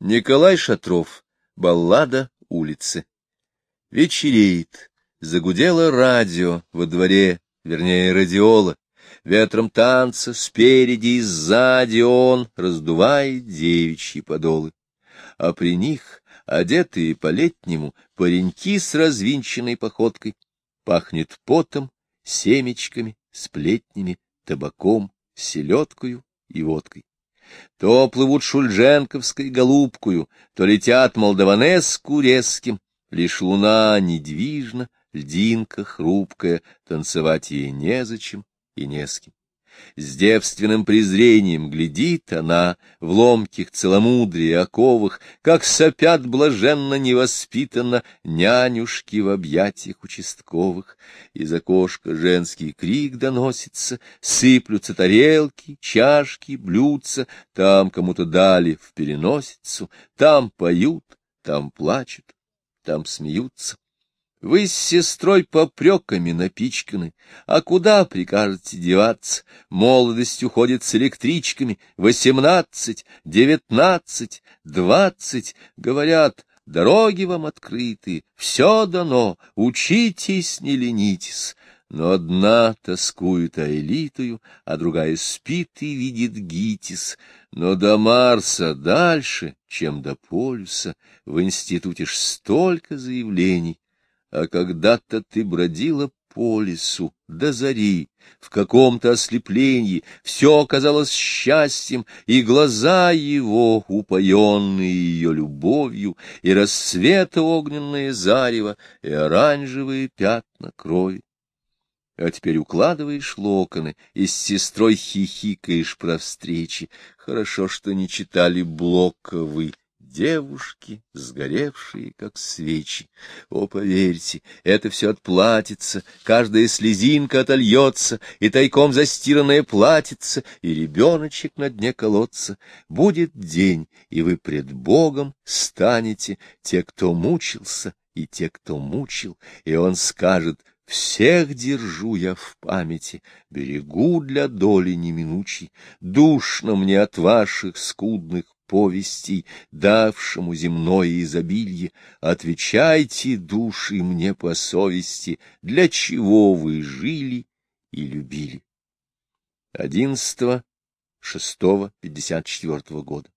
Николай Шатров. Баллада улицы. Вечереет. Загудело радио во дворе, вернее, радиола. Ветром танца спереди и сзади он раздувает девичьи подолы. А при них, одетые по-летнему, пареньки с развинченной походкой, пахнет потом, семечками, сплетнями, табаком, селедкою и водкой. То плывут шульженковской голубкою, то летят молдаванеску резким, лишь луна недвижна, льдинка хрупкая, танцевать ей незачем и не с кем. С девственным презрением глядит она в ломких целомудрии оковах, как сопят блаженно невоспитанно нянюшки в объятиях участковых. Из окошка женский крик доносится, сыплются тарелки, чашки, блюдца, там кому-то дали в переносицу, там поют, там плачут, там смеются. Вы с сестрой попреками напичканы, а куда прикажете деваться? Молодость уходит с электричками, восемнадцать, девятнадцать, двадцать, говорят, дороги вам открыты, все дано, учитесь, не ленитесь. Но одна тоскует Аэлитою, а другая спит и видит Гитис. Но до Марса дальше, чем до полюса, в институте ж столько заявлений, а когда-то ты бродила по лесу до зари, в каком-то ослеплении, все казалось счастьем, и глаза его, упоенные ее любовью, и рассвета огненное зарево, и оранжевые пятна крови. А теперь укладываешь локоны и с сестрой хихикаешь про встречи. Хорошо, что не читали Блока девушки, сгоревшие, как свечи. О, поверьте, это все отплатится, каждая слезинка отольется, и тайком застиранное платится, и ребеночек на дне колодца. Будет день, и вы пред Богом станете, те, кто мучился, и те, кто мучил, и он скажет — всех держу я в памяти, берегу для доли неминучей, душно мне от ваших скудных повестей, давшему земное изобилие, отвечайте, души, мне по совести, для чего вы жили и любили. 11-6-54 года.